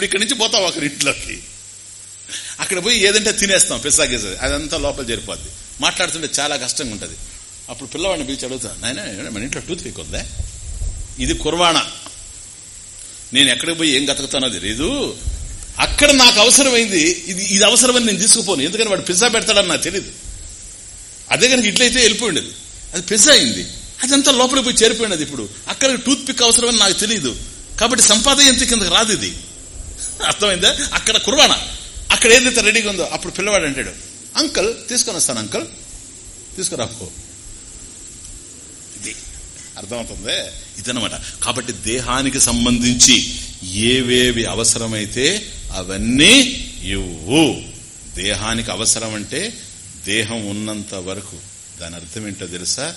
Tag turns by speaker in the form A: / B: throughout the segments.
A: ఇప్పుడు ఇక్కడి నుంచి పోతాం ఒకరి ఇంట్లోకి. అక్కడ పోయి ఏదంటే తినేస్తాం పిస్సాగేసేది అదంతా లోపల జరిపోద్ది. మాట్లాడుతుంటే చాలా కష్టంగా ఉంటుంది. అప్పుడు పిల్లవాడిని పిలిచి అడుగుతాను నాయన మన ఇంట్లో టూత్ పిక్ ఉందా ఇది కుర్వాణ నేను ఎక్కడికి పోయి ఏం గతకుతానో తెలియదు అక్కడ నాకు అవసరమైంది ఇది ఇది అవసరమని నేను తీసుకుపోను. ఎందుకని వాడు పిజ్జా పెడతాడని నాకు తెలియదు అదే కనుక ఇట్లయితే వెళ్ళిపోయిండేది అది పిజ్జా అయింది. అదంతా లోపలికి పోయి చేరిపోయినది ఇప్పుడు. అక్కడ టూత్ పిక్ అవసరమని నాకు తెలియదు కాబట్టి సంపాదన ఎంత కిందకి రాదు ఇది. అర్థమైందా? అక్కడ కుర్వాణ అక్కడ ఏదైతే రెడీగా ఉందో. అప్పుడు పిల్లవాడు అంటాడు అంకల్ తీసుకొని వస్తాను అంకల్. తీసుకురాకో ఇది అర్థమవుతుంది? ఇదనమాట కాబట్టి దేహానికి సంబంధించి ఏవేవి అవసరమైతే అవన్నీ ఇవ్వు. దేహానికి అవసరం అంటే దేహం ఉన్నంత వరకు. దాని అర్థం ఏంటో తెలుసా?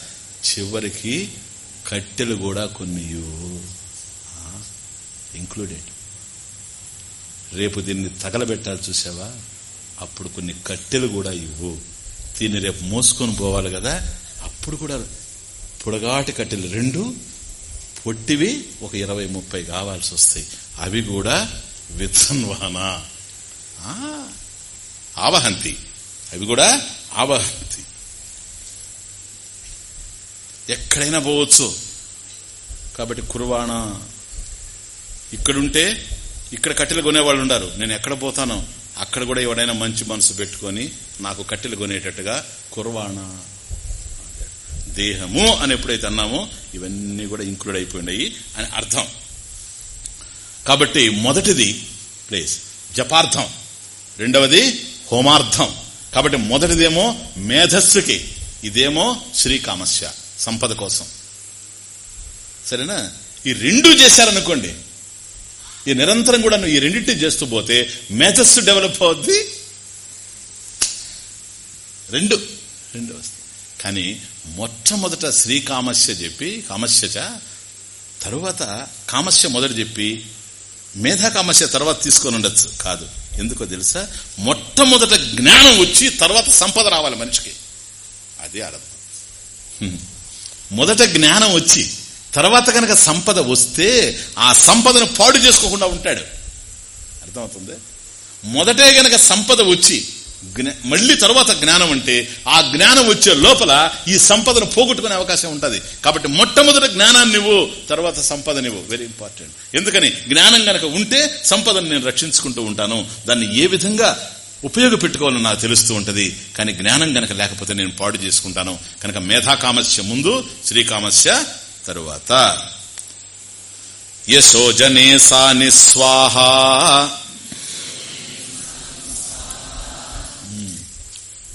A: చివరికి కట్టెలు కూడా కొన్ని ఇవ్వు. ఇంక్లూడెడ్ రేపు దీన్ని తగలబెట్టాలి చూసావా? అప్పుడు కొన్ని కట్టెలు కూడా ఇవ్వు. దీన్ని రేపు మోసుకొని పోవాలి కదా? అప్పుడు కూడా పొడగాటి కట్టెలు రెండు పొట్టివి ఒక ఇరవై ముప్పై కావాల్సి వస్తాయి. అవి కూడా విత్సన్వాహన ఆవహంతి. అవి కూడా ఆవహంతి. ఎక్కడైనా పోవచ్చు. కాబట్టి కుర్వాణ ఇక్కడుంటే ఇక్కడ కట్టెలు కొనేవాళ్ళు ఉన్నారు నేను ఎక్కడ పోతానో అక్కడ కూడా ఎవడైనా మంచి మనసు పెట్టుకొని నాకు కట్టెలు కొనేటట్టుగా కుర్వాణా దేహము అని ఎప్పుడైతే అన్నామో ఇవన్నీ కూడా ఇంక్లూడ్ అయిపోయినాయి అని అర్థం. కాబట్టి మొదటిది ప్లేస్ జపార్థం. రెండవది హోమార్థం. కాబట్టి మొదటిదేమో మేధస్సుకి ఇదేమో శ్రీకామస్య సంపద కోసం. సరేనా? ఈ రెండు చేశారనుకోండి ఈ నిరంతరం కూడా నువ్వు ఈ రెండింటి చేస్తూ పోతే మేధస్సు డెవలప్ అవుద్ది. రెండు. రెండు వస్తాయి. కానీ మొట్టమొదట శ్రీ కామస్య చెప్పి కామస్యచ తరువాత కామస్య మొదట చెప్పి మేధా కామస్య తర్వాత తీసుకొని ఉండొచ్చు. కాదు. ఎందుకో తెలుసా? మొట్టమొదట జ్ఞానం వచ్చి తర్వాత సంపద రావాలి మనిషికి. అదే అర్థం మొదట జ్ఞానం వచ్చి తర్వాత కనుక సంపద వస్తే ఆ సంపదను పాడు చేసుకోకుండా ఉంటాడు. అర్థమవుతుంది? మొదటే గనక సంపద వచ్చి మళ్ళీ తర్వాత జ్ఞానం అంటే ఆ జ్ఞానం వచ్చే లోపల ఈ సంపదను పోగొట్టుకునే అవకాశం ఉంటుంది. కాబట్టి మొట్టమొదటి జ్ఞానాన్ని ఇవ్వు తర్వాత సంపదనివ్వు వెరీ ఇంపార్టెంట్ ఎందుకని? జ్ఞానం గనక ఉంటే సంపదను నేను రక్షించుకుంటూ ఉంటాను. దాన్ని ఏ విధంగా ఉపయోగపెట్టుకోవాలని నాకు తెలుస్తూ ఉంటుంది. కానీ జ్ఞానం గనక లేకపోతే నేను పాడు చేసుకుంటాను. కనుక మేధాకామస్య ముందు శ్రీకామస్య తరువాత యశోజనే సా నిస్వాహ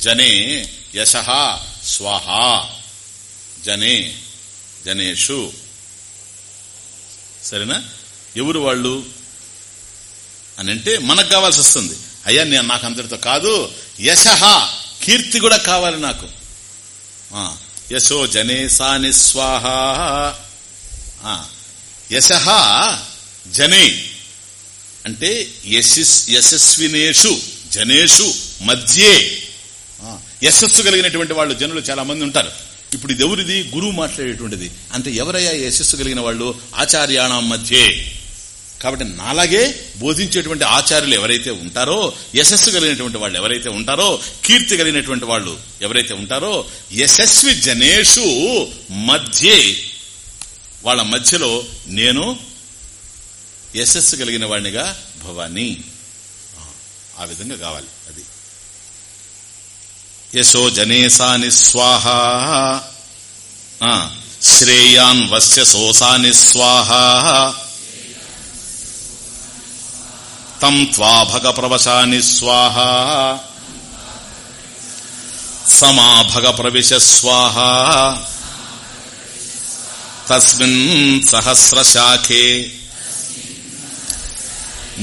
A: జనే యశ స్వాహ. జనే జనేషు. సరేనా? ఎవరు వాళ్ళు? అని అంటే మనకు కావాల్సి వస్తుంది. అయ్యా నేను నాకు అందరితో కాదు. యశ కీర్తి కూడా కావాలి నాకు. యశో జనే సా నిస్వాహ యశ జనే అంటే యశస్వినేషు జనేషు మధ్యే. యశస్సు కలిగినటువంటి వాళ్ళు జనులు చాలా మంది ఉంటారు. ఇప్పుడు ఇది ఎవరిది? గురువు మాట్లాడేటువంటిది. అంటే ఎవరయ్యా యశస్సు కలిగిన వాళ్ళు? ఆచార్యాణం మధ్యే. కాబట్టి నాలాగే బోధించేటువంటి ఆచార్యులు ఎవరైతే ఉంటారో యశస్సు కలిగినటువంటి వాళ్ళు ఎవరైతే ఉంటారో కీర్తి కలిగినటువంటి వాళ్ళు ఎవరైతే ఉంటారో యశస్వి జనేషు మధ్యే. వాళ్ళ మధ్యలో నేను యశస్సు కలిగిన వాడినిగా భవాని. ఆ విధంగా కావాలి అది. యశో జనేసాని స్వాహ. శ్రేయాన్ వస్య సోసాని స్వాహ. తం త్వాభగ ప్రవశాని స్వాహ సమాభగ ప్రవిశ స్వాహ తస్మిన్ సహస్రశాఖే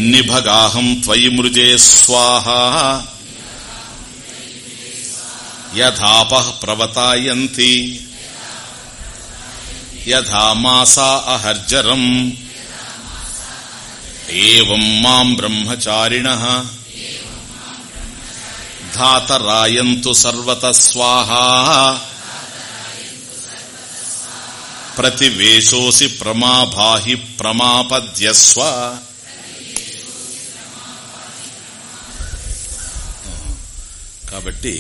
A: నిభగాహం త్వయి మృజే స్వాహ యథాప ప్రవతాయంతి యథా మాసా అహర్జరం ఏం మాం బ్రహ్మచారిణ ధాతరాయంతు సర్వత స్వాహా ప్రతివేశోసి ప్రమాభాహి ప్రమాపద్యస్వ కాబట్టి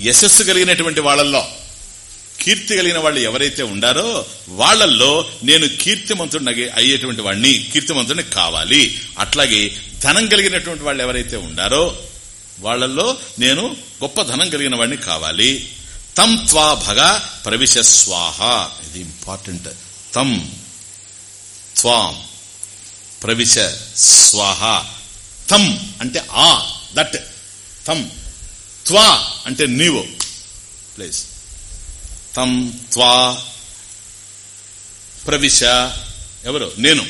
A: యశస్సు కలిగినటువంటి వాళ్ళల్లో కీర్తి కలిగిన వాళ్ళు ఎవరైతే ఉండారో వాళ్ళల్లో నేను కీర్తిమంతుడిని అయ్యేటువంటి వాడిని కీర్తిమంతుడిని కావాలి. అట్లాగే ధనం కలిగినటువంటి వాళ్ళు ఎవరైతే ఉండారో వాళ్ళల్లో నేను గొప్ప ధనం కలిగిన వాడిని కావాలి. తం త్వా భగ ప్రవిశ స్వాహ. ఇది ఇంపార్టెంట్. తం త్వాం ప్రవిశ స్వాహ. తం అంటే ఆ దట్. తం త్వా అంటే నీవు. ప్లీజ్. తం త్వా ప్రవిశ ఎవరు? నేను.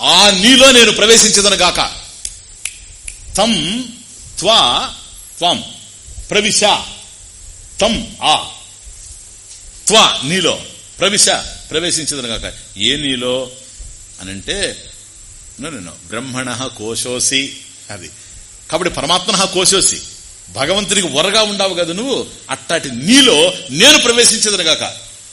A: ఆ నీలో నేను ప్రవేశించదను గాక. తం త్వా త్వం ప్రవిశ తం ఆ. త్వా నీలో ప్రవిశ ప్రవేశించదను గాక. ఏ నీలో అనంటే నేను బ్రహ్మణ కోశోసి అది. కాబట్టి పరమాత్మన కోశోసి. భగవంతునికి వరగా ఉండవు కదా నువ్వు? అట్టాటి నీలో నేను ప్రవేశించదనగాక.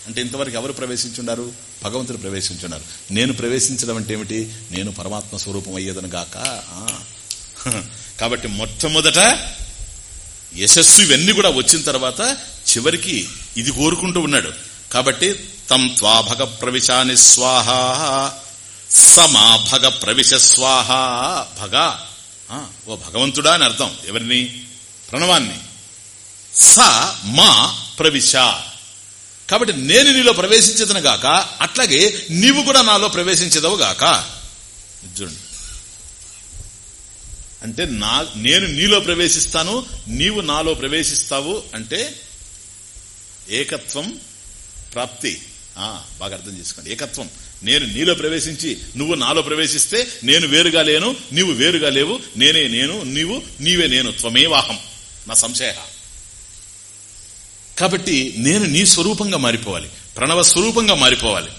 A: అంటే ఇంతవరకు ఎవరు ప్రవేశించున్నారు భగవంతుడు ప్రవేశించున్నారు నేను ప్రవేశించడం అంటే ఏమిటి? నేను పరమాత్మ స్వరూపం అయ్యేదనగాక. కాబట్టి మొట్టమొదట యశస్సు ఇవన్నీ కూడా వచ్చిన తర్వాత చివరికి ఇది కోరుకుంటూ ఉన్నాడు. కాబట్టి తం త్వాభగ ప్రవిశాని స్వాహ సమా భగ ప్రవిశ స్వాహ భగ. ఓ భగవంతుడా అని అర్థం. ఎవరిని? ప్రణవాన్ని. స మా ప్రవిశ. కాబట్టి నేను నీలో ప్రవేశించదును గాక అట్లాగే నీవు కూడా నాలో ప్రవేశించదవు గాక. చూడండి. అంటే నా నేను నీలో ప్రవేశిస్తాను నీవు నాలో ప్రవేశిస్తావు అంటే ఏకత్వం ప్రాప్తి. బాగా అర్థం చేసుకోండి. ఏకత్వం. నేను నీలో ప్రవేశించి నువ్వు నాలో ప్రవేశిస్తే నేను వేరుగా లేను నీవు వేరుగా లేవు నేనే నేను నీవు నీవే నేను త్వమేవాహం. నా సంశయ. కాబట్టి నేను నీ స్వరూపంగా మారిపోవాలి. ప్రణవ స్వరూపంగా మారిపోవాలి.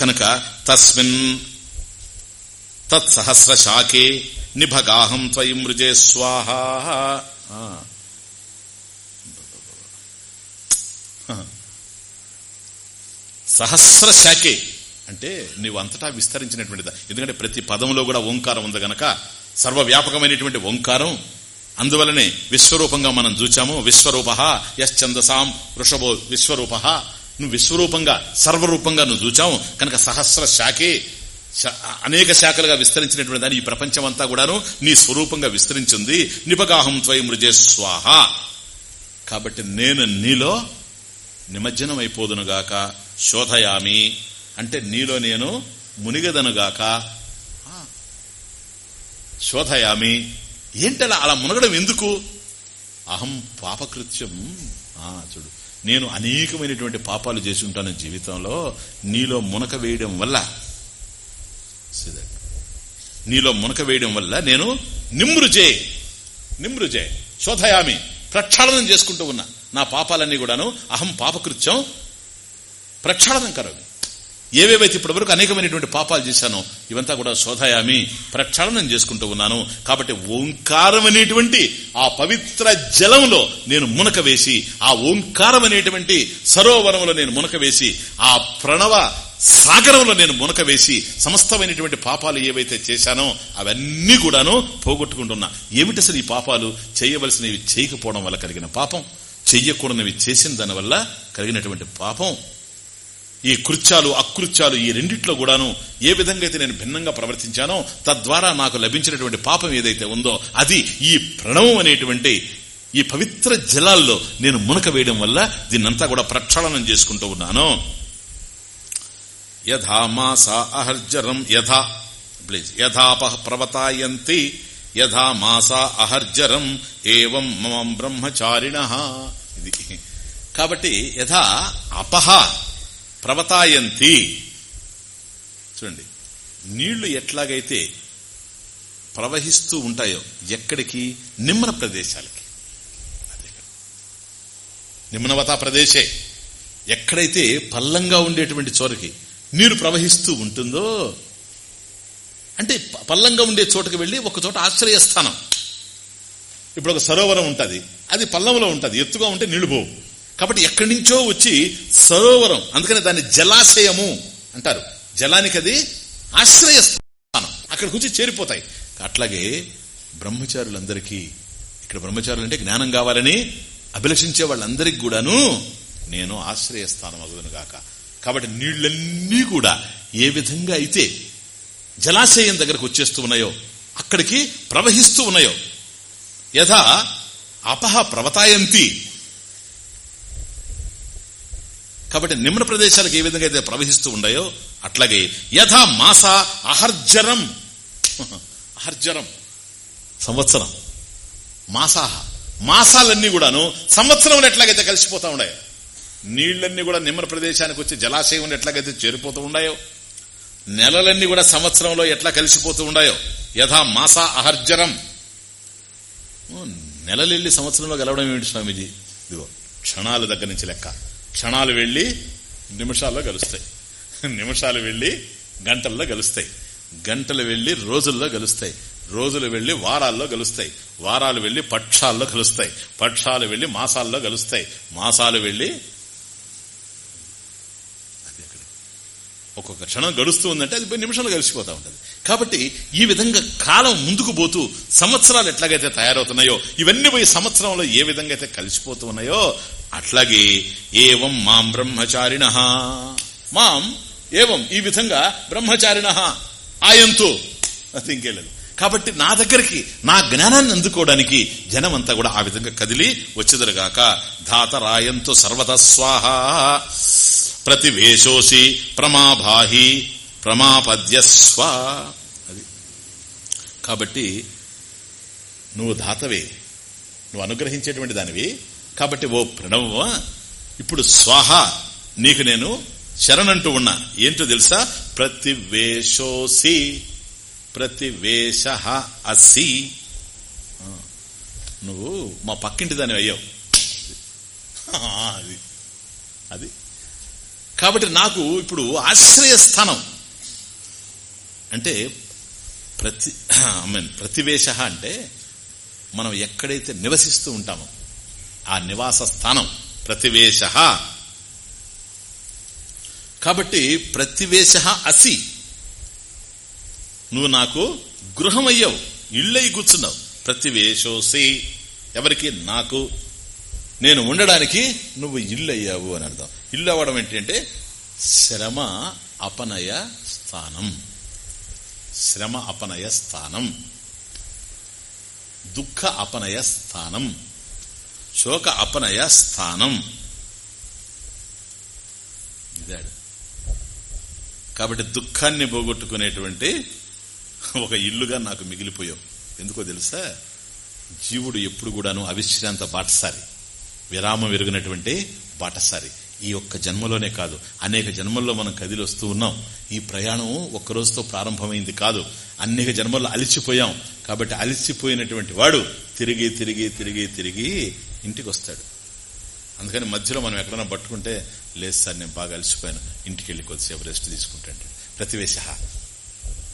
A: కనుక తస్మిన్ తత్సహస్ర శాఖే నిభగాహం త్వయి మృజే స్వాహ. సహస్ర శాఖే అంటే నీవు అంతటా విస్తరించినటువంటిది. ఎందుకంటే ప్రతి పదంలో కూడా ఓంకారం ఉంది గనక సర్వవ్యాపకమైనటువంటి ఓంకారం అందువలనే విశ్వరూపంగా మనం చూచాము. విశ్వరూప యశ్చందసాం వృషభో విశ్వరూప. నువ్వు విశ్వరూపంగా సర్వరూపంగా నువ్వు చూచావు. కనుక సహస్ర శాఖే అనేక శాఖలుగా విస్తరించినటువంటి దాని ఈ ప్రపంచం అంతా కూడాను నీ స్వరూపంగా విస్తరించింది. నిపగాహం త్వయి మృజే స్వాహ. కాబట్టి నేను నీలో నిమజ్జనం అయిపోదునుగాక శోధయామి. అంటే నీలో నేను మునిగదనుగాక. శోధయామి. ఏంటలా అలా మునగడం ఎందుకు? అహం పాపకృత్యం. చూడు. నేను అనేకమైనటువంటి పాపాలు చేసి ఉంటాను జీవితంలో. నీలో మునక వేయడం వల్ల. నీలో మునక వేయడం వల్ల నేను నిమ్రుజే నిమ్రుజే శోధయామి ప్రక్షాళనం చేసుకుంటూ ఉన్నా. నా పాపాలన్నీ కూడాను అహం పాపకృత్యం ప్రక్షాళనం కరవి ఏవేవైతే ఇప్పటి వరకు అనేకమైనటువంటి పాపాలు చేశానో ఇవంతా కూడా శోధయామి ప్రక్షాళనం చేసుకుంటూ ఉన్నాను. కాబట్టి ఓంకారం అనేటువంటి ఆ పవిత్ర జలంలో నేను మునక వేసి ఆ ఓంకారం అనేటువంటి సరోవరంలో నేను మునక వేసి ఆ ప్రణవ సాగరంలో నేను మునక వేసి సమస్తమైనటువంటి పాపాలు ఏవైతే చేశానో అవన్నీ కూడాను పోగొట్టుకుంటున్నా. ఏమిటి అసలు ఈ పాపాలు? చేయవలసినవి చేయకపోవడం వల్ల కలిగిన పాపం. చెయ్యకూడనివి చేసిన దానివల్ల కలిగినటువంటి పాపం. ఈ కృత్యాలు అకృత్యాలు ఈ రెండిట్లో కూడాను ఏ విధంగా అయితే నేను భిన్నంగా ప్రవర్తించానో తద్వారా నాకు లభించినటువంటి పాపం ఏదైతే ఉందో అది ఈ ప్రణవం అనేటువంటి ఈ పవిత్ర జలాల్లో నేను మునక వేయడం వల్ల దీన్నంతా కూడా ప్రక్షాళనం చేసుకుంటూ ఉన్నాను. యథా మాసా అహర్జరం యథా ప్లీజ్ యథాప ప్రవతాయంతి యథా మాసా అహర్జరం ఏవం మమ బ్రహ్మచారిణ. ఇది. కాబట్టి యథా అపహ ప్రవతాయంతి. చూడండి నీళ్ళు ఎట్లాగైతే ప్రవహిస్తూ ఉంటాయో ఎక్కడికి? నిమ్మన ప్రదేశాలకి. నిమ్మనవతా ప్రదేశే. ఎక్కడైతే పల్లంగా ఉండేటువంటి చోరకి నీరు ప్రవహిస్తూ ఉంటుందో అంటే పల్లంగా ఉండే చోటుకి వెళ్ళి ఒక చోట ఆశ్రయస్థానం. ఇప్పుడు ఒక సరోవరం ఉంటుంది. అది పల్లంలో ఉంటుంది. ఎత్తుగా ఉంటే నీళ్ళు పోవు. కాబట్టి ఎక్కడి నుంచో వచ్చి సరోవరం అందుకని దాన్ని జలాశయము అంటారు. జలానికి అది ఆశ్రయస్థానం అక్కడికి వచ్చి చేరిపోతాయి. అట్లాగే బ్రహ్మచారులందరికీ ఇక్కడ బ్రహ్మచారులు అంటే జ్ఞానం కావాలని అభిలషించే వాళ్ళందరికీ కూడాను నేను ఆశ్రయస్థానం అగుదును గాక. కాబట్టి నీళ్ళన్నీ కూడా ఏ విధంగా అయితే జలాశయం దగ్గరకు వచ్చేస్తూ ఉన్నాయో అక్కడికి ప్రవహిస్తూ ఉన్నాయో యథా అపహ ప్రవతాయంతి కాబట్టి నిమ్న ప్రదేశాలకు ఏ విధంగా అయితే ప్రవహిస్తూ ఉన్నాయో అట్లాగే యథా మాస అహర్జరం. అహర్జరం. సంవత్సరం. మాసాహ. మాసాలన్నీ కూడాను సంవత్సరంలో ఎట్లాగైతే కలిసిపోతా ఉన్నాయో? నీళ్ళన్నీ కూడా నిమ్న ప్రదేశానికి వచ్చి జలాశయం ఎట్లాగైతే చేరిపోతూ ఉన్నాయో? నెలలన్నీ కూడా సంవత్సరంలో ఎట్లా కలిసిపోతూ ఉన్నాయో? యథా మాస అహర్జరం. నెలలు సంవత్సరంలో గెలవడం ఏమిటి స్వామీజీ? ఇదిగో క్షణాల దగ్గర నుంచి లెక్క. క్షణాలు వెళ్ళి నిమిషాల్లో కలుస్తాయి నిమిషాలు వెళ్ళి గంటల్లో కలుస్తాయి గంటలు వెళ్ళి రోజుల్లో కలుస్తాయి రోజులు వెళ్ళి వారాల్లో కలుస్తాయి వారాలు వెళ్ళి పక్షాల్లో కలుస్తాయి పక్షాలు వెళ్ళి మాసాల్లో కలుస్తాయి మాసాలు వెళ్ళి ఒక్కొక్క క్షణం గడుస్తూ ఉందంటే అది పోయి నిమిషాలు కలిసిపోతూ ఉంటుంది. కాబట్టి ఈ విధంగా కాలం ముందుకు పోతూ సంవత్సరాలు ఎట్లాగైతే తయారవుతున్నాయో ఇవన్నీ పోయి సంవత్సరంలో ఏ విధంగా అయితే కలిసిపోతూ ఉన్నాయో అట్లాగే ఏవం మాం బ్రహ్మచారిణ. మాం ఏవం ఈ విధంగా బ్రహ్మచారిణ ఆయంతో. అది ఇంకేలేదు కాబట్టి నా దగ్గరికి నా జ్ఞానాన్ని అందుకోవడానికి జనమంతా కూడా ఆ విధంగా కదిలి వచ్చేదరుగాక ధాత రాయంతో సర్వత స్వాహ. ప్రతివేశోసి ప్రమాభాహి ప్రమాపద్యస్వ. అది. కాబట్టి నువ్వు దాతవే. నువ్వు అనుగ్రహించేటువంటి దానివి. కాబట్టి ఓ ప్రణవ ఇప్పుడు స్వాహ నీకు నేను శరణంటూ ఉన్నా. ఏంటో తెలుసా? ప్రతివేశోసి ప్రతివేశ అసి. నువ్వు మా పక్కింటి దాని అయ్యావు. అది. అది. కాబట్టి నాకు ఇప్పుడు ఆశ్రయస్థానం. అంటే ప్రతి ఐ మీన్ ప్రతివేశ అంటే మనం ఎక్కడైతే నివసిస్తూ ఉంటామో ఆ నివాస స్థానం ప్రతివేశ. కాబట్టి ప్రతివేశ అసి. నువ్వు నాకు గృహమయ్యవు ఇళ్ళై ఇళ్ళయి కూర్చున్నావు. ప్రతివేశోసి. ఎవరికి? నాకు. నేను ఉండడానికి నువ్వు ఇల్లు అయ్యావు అని అర్థం. ఇల్లు అవ్వడం ఏంటంటే శ్రమ అపనయ స్థానం. శ్రమ అపనయ స్థానం. దుఃఖ అపనయ స్థానం. శోక అపనయ స్థానం. ఇదాడు. కాబట్టి దుఃఖాన్ని పోగొట్టుకునేటువంటి ఒక ఇల్లుగా నాకు మిగిలిపోయావు. ఎందుకో తెలుసా? జీవుడు ఎప్పుడు కూడాను అవిశ్రాంత బాటసారి. విరామం విరిగినటువంటి బాటసారి. ఈ ఒక్క జన్మలోనే కాదు అనేక జన్మల్లో మనం కదిలి వస్తూ ఉన్నాం. ఈ ప్రయాణం ఒక్క రోజుతో ప్రారంభమైంది కాదు అనేక జన్మల్లో అలిచిపోయాం. కాబట్టి అలిసిపోయినటువంటి వాడు తిరిగి తిరిగి తిరిగి తిరిగి ఇంటికి వస్తాడు అందుకని మధ్యలో మనం ఎక్కడైనా పట్టుకుంటే లేదు సార్ నేను బాగా అలిసిపోయాను. ఇంటికి వెళ్ళి కొద్దిసేపు రెస్ట్ తీసుకుంటాడు ప్రతివేశ.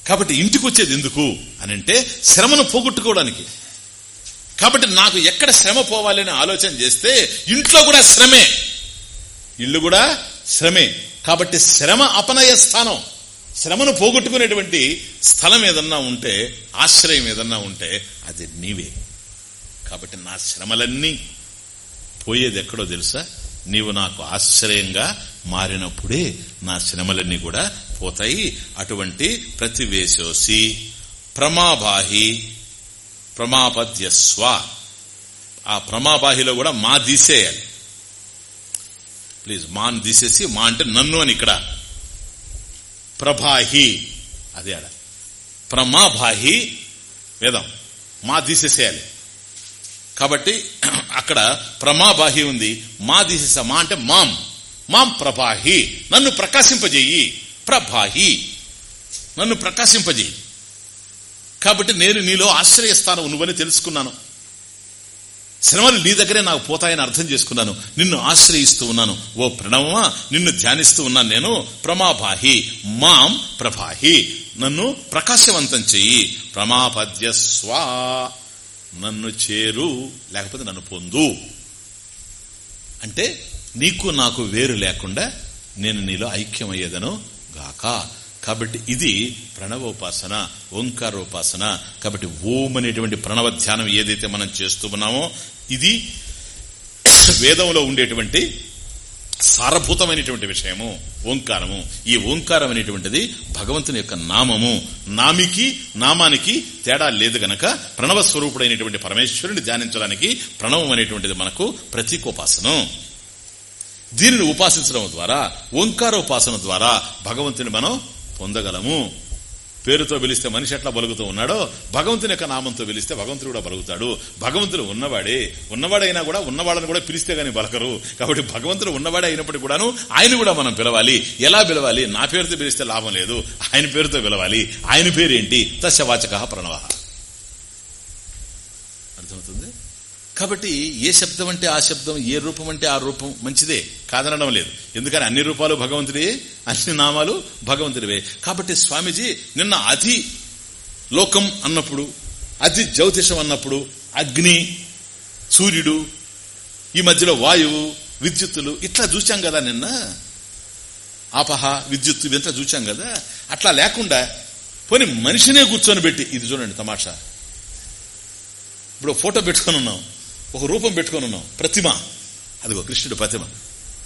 A: కాబట్టి ఇంటికి వచ్చేది ఎందుకు అని అంటే శ్రమను పోగొట్టుకోవడానికి. కాబట్టి నాకు ఎక్కడ శ్రమ పోవాలని ఆలోచన చేస్తే ఇంట్లో కూడా శ్రమే. ఇల్లు కూడా శ్రమే. కాబట్టి శ్రమ అపనయ స్థానం. శ్రమను పోగొట్టుకునేటువంటి స్థలం ఏదన్నా ఉంటే ఆశ్రయం ఏదన్నా ఉంటే అది నీవే. కాబట్టి నా శ్రమలన్నీ పోయేది ఎక్కడో తెలుసా? నీవు నాకు ఆశ్రయంగా మారినప్పుడే నా శ్రమలన్నీ కూడా పోతాయి. అటువంటి ప్రతివేశోసి ప్రమాబాహి ప్రమాపద్యస్వ ఆ ప్రమాబాహిలో కూడా మా తీసేయాలి. ప్లీజ్ మాన్ తీసేసి మా అంటే నన్ను అని ఇక్కడ. ప్రభాహి అదే ఆడ. ప్రమాభాహి వేదం. మా తీసేసేయాలి. కాబట్టి అక్కడ ప్రమాబాహి ఉంది. మా తీసేసా మా అంటే మాం. మాం ప్రభాహి. నన్ను ప్రకాశింపజేయి. ప్రభాహి. నన్ను ప్రకాశింపజేయి. కాబట్టి నేను నీలో ఆశ్రయస్థానం నువ్వని తెలుసుకున్నాను. శ్రమలు నీ దగ్గరే నాకు పోతాయని అర్థం చేసుకున్నాను. నిన్ను ఆశ్రయిస్తూ ఉన్నాను. ఓ ప్రణవమా నిన్ను ధ్యానిస్తూ ఉన్నాను నేను. ప్రమాభాహి మాం ప్రభాహి. నన్ను ప్రకాశవంతం చెయ్యి. ప్రమాపద్య స్వా. నన్ను చేరు లేకపోతే నన్ను పొందు. అంటే నీకు నాకు వేరు లేకుండా నేను నీలో ఐక్యమయ్యేదను గాక. కాబట్టి ఇది ప్రణవోపాసన ఓంకారోపాసన. కాబట్టి ఓం అనేటువంటి ప్రణవ ధ్యానం ఏదైతే మనం చేస్తూ ఉన్నామో ఇది వేదంలో ఉండేటువంటి సారభూతమైనటువంటి విషయము ఓంకారము. ఈ ఓంకారం అనేటువంటిది భగవంతుని యొక్క నామము. నామికి నామానికి తేడా లేదు గనక ప్రణవ స్వరూపుడైనటువంటి పరమేశ్వరుని ధ్యానించడానికి ప్రణవం అనేటువంటిది మనకు ప్రతీకోపాసనం. దీనిని ఉపాసించడం ద్వారా ఓంకారోపాసన ద్వారా భగవంతుని మనం పొందగలము? పేరుతో పిలిస్తే మనిషి ఎట్లా బలుగుతూ ఉన్నాడో భగవంతుని యొక్క నామంతో పిలిస్తే భగవంతుడు కూడా బలుగుతాడు. భగవంతుడు ఉన్నవాడే. ఉన్నవాడైనా కూడా ఉన్నవాళ్ళని కూడా పిలిస్తే గానీ బలకరు. కాబట్టి భగవంతుడు ఉన్నవాడే అయినప్పటికీ కూడాను ఆయన కూడా మనం పిలవాలి. ఎలా పిలవాలి? నా పేరుతో పిలిస్తే లాభం లేదు. ఆయన పేరుతో పిలవాలి. ఆయన పేరేంటి? తస్యవాచక ప్రణవ. అర్థమవుతుంది? కాబట్టి ఏ శబ్దం అంటే ఆ శబ్దం ఏ రూపం అంటే ఆ రూపం మంచిదే కాదనడం లేదు. ఎందుకని అన్ని రూపాలు భగవంతుడే అన్ని నామాలు భగవంతుడివే. కాబట్టి స్వామీజీ నిన్న అతి లోకం అన్నప్పుడు అతి జ్యోతిషం అన్నప్పుడు అగ్ని సూర్యుడు ఈ మధ్యలో వాయువు విద్యుత్తులు ఇట్లా చూచాం కదా నిన్న? ఆపహ విద్యుత్తు ఇదంతా చూచాం కదా? అట్లా లేకుండా పోనీ మనిషినే కూర్చొని పెట్టి ఇది చూడండి తమాషా. ఇప్పుడు ఫోటో పెట్టుకొని ఉన్నాం. ఒక రూపం పెట్టుకొని ఉన్నాం. ప్రతిమ. అదిగో కృష్ణుడు ప్రతిమ.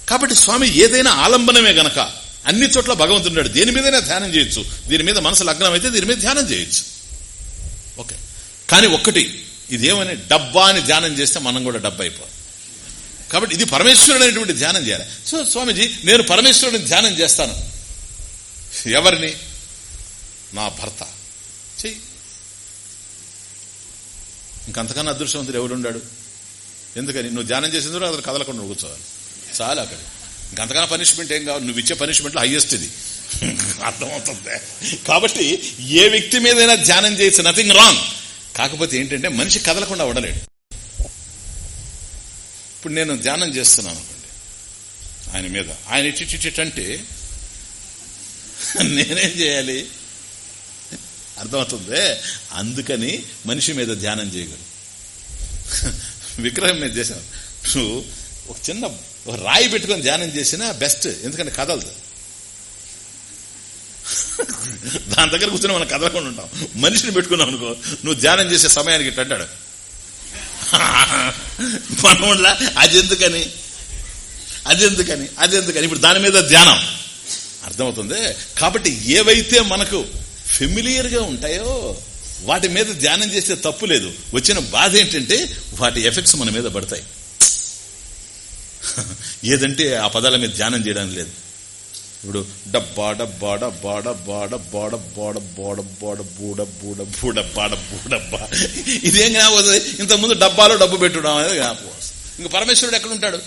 A: కాబట్టి స్వామి ఏదైనా ఆలంబనమే గనక అన్ని చోట్ల భగవంతుడు దేని మీదైనా ధ్యానం చేయొచ్చు. దీని మీద మనసు లగ్నం అయితే దీని మీద ధ్యానం చేయొచ్చు. ఓకే. కానీ ఒక్కటి ఇదేమని డబ్బా అని ధ్యానం చేస్తే మనం కూడా డబ్బా అయిపోవాలి. కాబట్టి ఇది పరమేశ్వరుడు అనేటువంటి ధ్యానం చేయాలి. సో స్వామీజీ నేను పరమేశ్వరుడిని ధ్యానం చేస్తాను. ఎవరిని? నా భర్త. చెయ్యి. ఇంకంతకన్నా అదృష్టవంతుడు ఎవరుండాడు ఎందుకని? నువ్వు ధ్యానం చేసిన తర్వాత అతను కదలకుండా కూర్చోవాలి. చాలా అక్కడ. ఇంకంతకన్నా పనిష్మెంట్ ఏం కావాలి? నువ్వు ఇచ్చే పనిష్మెంట్లో హైయెస్ట్ ఇది. అర్థమవుతుంది. కాబట్టి ఏ వ్యక్తి మీదైనా ధ్యానం చేయొచ్చు నథింగ్ రాంగ్ కాకపోతే ఏంటంటే మనిషి కదలకుండా ఉండలేడు. ఇప్పుడు నేను ధ్యానం చేస్తున్నాను అనుకోండి. ఆయన మీద. ఆయన ఇచ్చిటంటే నేనేం చేయాలి? అర్థమవుతుంది? అందుకని మనిషి మీద ధ్యానం చేయగలరు విగ్రహం మీద చేశాను. నువ్వు ఒక చిన్న ఒక రాయి పెట్టుకొని ధ్యానం చేసినా బెస్ట్ ఎందుకంటే కదలదు. దాని దగ్గర కూర్చొని మనం కదలకుండా ఉంటాం. మనిషిని పెట్టుకున్నావు అనుకో నువ్వు ధ్యానం చేసే సమయానికి ఇట్లా అంటాడు. మనలా అది ఎందుకని అది ఎందుకని అది ఎందుకని ఇప్పుడు దాని మీద ధ్యానం. అర్థమవుతుంది? కాబట్టి ఏవైతే మనకు ఫెమిలియర్గా ఉంటాయో వాటి మీద ధ్యానం చేస్తే తప్పు లేదు వచ్చిన బాధ ఏంటంటే వాటి ఎఫెక్ట్స్ మన మీద పడతాయి ఏదంటే ఆ పదాల మీద ధ్యానం చేయడం లేదు ఇప్పుడు డబ్బాడ బాడ బాడ బాడ బాడ డబ్బా డబ్బా డబ్బా బూడ బూడ బూడ బాడ బూడబ్బా ఇదేం జ్ఞాపకం ఇంతకుముందు డబ్బాలో డబ్బు పెట్టడం అనేది జ్ఞాపకం ఇంక పరమేశ్వరుడు ఎక్కడుంటాడు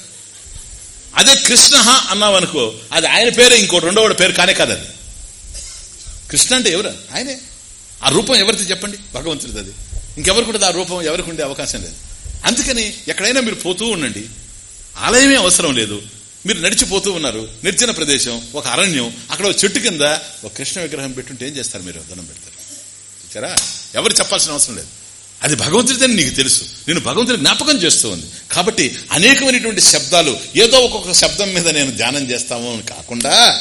A: అదే కృష్ణ అన్నావనుకో అది ఆయన పేరే ఇంకో రెండో పేరు కానే కాదు అది కృష్ణ అంటే ఎవరు ఆయనే ఆ రూపం ఎవరిది చెప్పండి? భగవంతుడిది అది. ఇంకెవరికి ఉంటుంది ఆ రూపం ఎవరికి ఉండే అవకాశం లేదు. అందుకని ఎక్కడైనా మీరు పోతూ ఉండండి. ఆలయమే అవసరం లేదు. మీరు నడిచిపోతూ ఉన్నారు. నిర్జన ప్రదేశం ఒక అరణ్యం అక్కడ ఒక చెట్టు కింద ఒక కృష్ణ విగ్రహం పెట్టుంటే ఏం చేస్తారు మీరు? దండం పెడతారు. చూచారా ఎవరు చెప్పాల్సిన అవసరం లేదు. అది భగవంతుడిదని నీకు తెలుసు. నేను భగవంతుడి జ్ఞాపకం చేస్తూ ఉంది. కాబట్టి అనేకమైనటువంటి శబ్దాలు ఏదో ఒక్కొక్క శబ్దం మీద నేను ధ్యానం చేస్తాము అని కాకుండా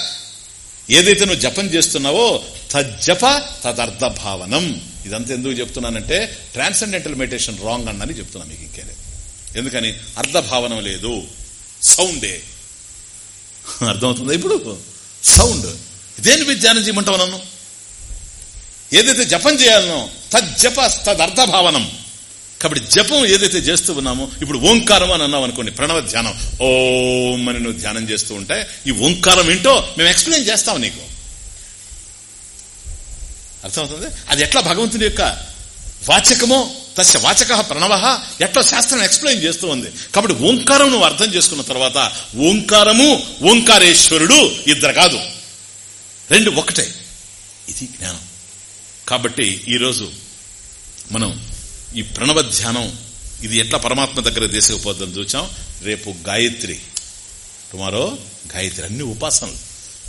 A: ఏదైతే నువ్వు జపం చేస్తున్నావో తజ్జప తదర్థ భావనం ఇదంతా ఎందుకు చెప్తున్నానంటే ట్రాన్సెండెంటల్ మెడిటేషన్ రాంగ్ అన్నది చెప్తున్నా మీకు ఇంకేలేదు ఎందుకని? అర్థభావనం లేదు. సౌండే. అర్థమవుతుందా ఇప్పుడు? సౌండ్. దేని మీద ధ్యానం చేయమంటావు నన్ను? ఏదైతే జపం చేయాలనో తజ్జప తదర్థభావనం. కాబట్టి జపం ఏదైతే చేస్తూ ఉన్నామో ఇప్పుడు ఓంకారం అని అన్నాం అనుకోండి ప్రణవ ధ్యానం. ఓం అని నువ్వు ధ్యానం చేస్తూ ఉంటే ఈ ఓంకారం ఏంటో మేము ఎక్స్ప్లెయిన్ చేస్తాం నీకు. అర్థమవుతుంది? అది ఎట్లా భగవంతుని యొక్క వాచకమో తస్య వాచక ప్రణవ ఎట్లా శాస్త్రం ఎక్స్ప్లెయిన్ చేస్తూ ఉంది. కాబట్టి ఓంకారం నువ్వు అర్థం చేసుకున్న తర్వాత ఓంకారము ఓంకారేశ్వరుడు ఇద్దరు కాదు. రెండు ఒకటే. ఇది జ్ఞానం. కాబట్టి ఈరోజు మనం ఈ ప్రణవ ధ్యానం ఇది ఎట్లా పరమాత్మ దగ్గర తీసుకుపోద్దని చూచాం? రేపు గాయత్రి. టుమారో గాయత్రి అన్ని ఉపాసనలు.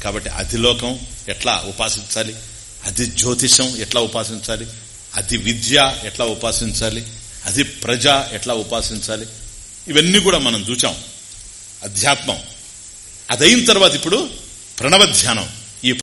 A: కాబట్టి అధిలోకం ఎట్లా ఉపాసించాలి? అది జ్యోతిషం ఎట్లా ఉపాసించాలి? అది విద్య ఎట్లా ఉపాసించాలి? అది ప్రజ ఎట్లా ఉపాసించాలి? ఇవన్నీ కూడా మనం చూచాం. అధ్యాత్మం. అదైన తర్వాత ఇప్పుడు ప్రణవ ధ్యానం